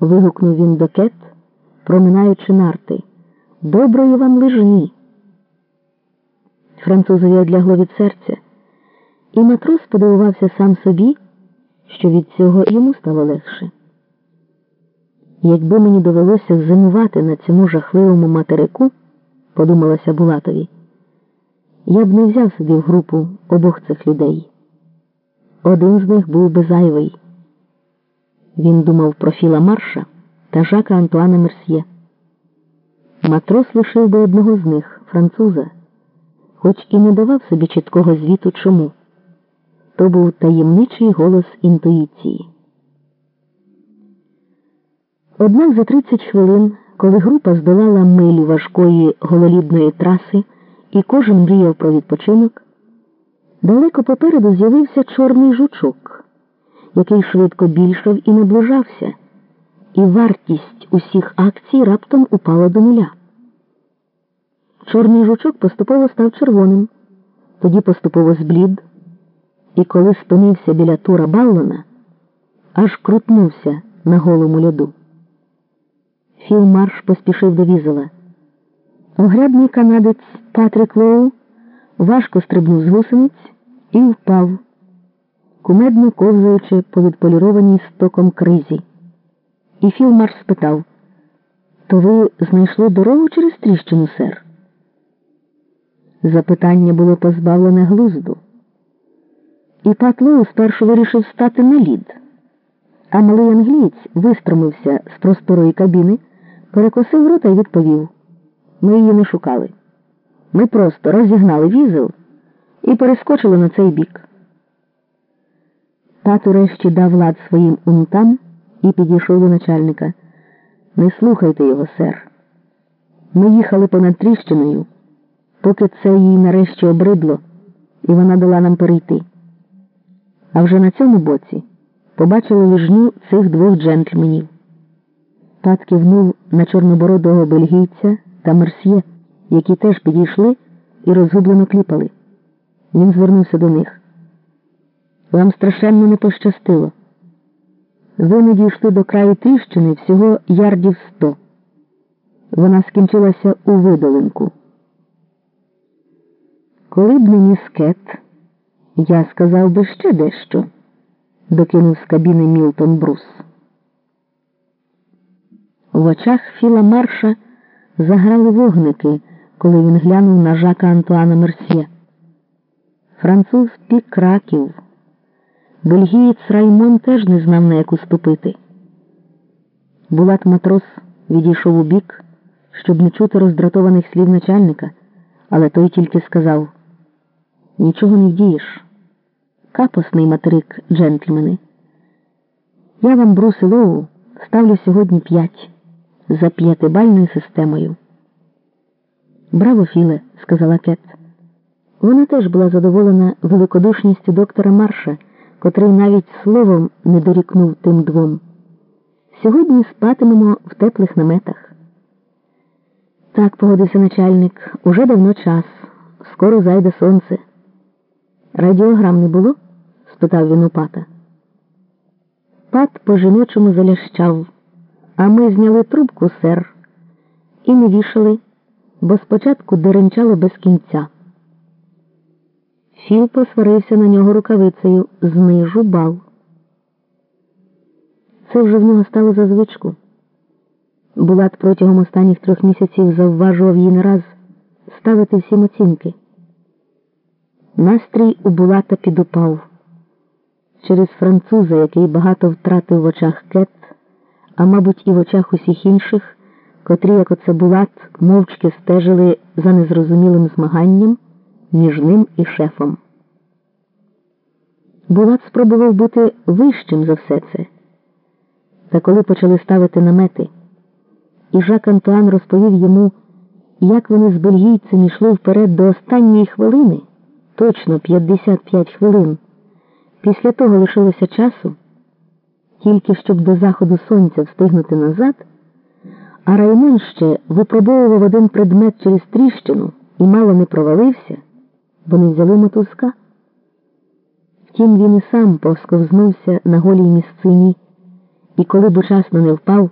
вигукнув він до кет, проминаючи нарти. Доброї вам лижні. Французові одлягло від серця, і матрос подивувався сам собі, що від цього йому стало легше. Якби мені довелося зимувати на цьому жахливому материку, подумалося Булатові, я б не взяв собі в групу обох цих людей. Один з них був би зайвий. Він думав про Філа Марша та Жака Антуана Мерсьє. Матрос лишив би одного з них, француза, хоч і не давав собі чіткого звіту чому. То був таємничий голос інтуїції. Однак за 30 хвилин, коли група здолала милю важкої гололідної траси, і кожен мріяв про відпочинок, далеко попереду з'явився чорний жучок, який швидко більшав і наближався, і вартість усіх акцій раптом упала до нуля. Чорний жучок поступово став червоним, тоді поступово зблід, і коли спинився біля тура Баллона, аж крутнувся на голому льоду. Філ Марш поспішив до візела. Огрядний канадець Патрік Лоу важко стрибнув з гусениць і впав, кумедно ковзаючи по відполірованій стоком кризі. І Філ Марш спитав То ви знайшли дорогу через тріщину, сер? Запитання було позбавлене глузду. І Пат Лоу спершу вирішив стати на лід, а малий англієць вистромився з просторої кабіни, перекосив рота і відповів. Ми її не шукали. Ми просто розігнали візел і перескочили на цей бік. Пат урешті дав лад своїм унтам і підійшов до начальника. Не слухайте його, сер. Ми їхали понад тріщиною, поки це їй нарешті обридло, і вона дала нам перейти. А вже на цьому боці побачили лижню цих двох джентльменів. Пат кивнув на чорнобородого бельгійця та мерсьє, які теж підійшли і розгублено кліпали. Він звернувся до них. Вам страшенно не пощастило. Ви не дійшли до краю тріщини всього ярдів сто. Вона скінчилася у видолинку. Коли б не міскет, я сказав би ще дещо, докинув з кабіни Мілтон Брус. В очах Філа Марша заграли вогники, коли він глянув на жака Антуана Мерсьє. Француз пік краків. Бельгієць Раймон теж не знав на яку ступити. Булат матрос відійшов у бік, щоб не чути роздратованих слів начальника, але той тільки сказав нічого не вдієш. Капосний материк, джентльмени. Я вам, Брус Лоу, ставлю сьогодні п'ять за п'ятибальною системою. Браво, Філе, сказала Кет. Вона теж була задоволена великодушністю доктора Марша, котрий навіть словом не дорікнув тим двом. Сьогодні спатимемо в теплих наметах. Так, погодився начальник, уже давно час, скоро зайде сонце. Радіограм не було? спитав він у пата. Пат по жіночому залящав. А ми зняли трубку, сер, і не вішали, бо спочатку деренчало без кінця. Філ посварився на нього рукавицею знижу бал. Це вже в нього стало за звичку. Булат протягом останніх трьох місяців завважував її не раз ставити всім оцінки. Настрій у Булата підупав через француза, який багато втратив в очах кет а мабуть, і в очах усіх інших, котрі, як оце Булат, мовчки стежили за незрозумілим змаганням між ним і шефом. Булат спробував бути вищим за все це. Та коли почали ставити намети, і Жак Антуан розповів йому, як вони з бельгійцем йшли вперед до останньої хвилини, точно 55 хвилин, після того лишилося часу тільки щоб до заходу сонця встигнути назад, а Раймон ще випробовував один предмет через тріщину і мало не провалився, бо не взяли мотузка. Втім, він і сам посковзнувся на голій місцині і коли б учасно не впав,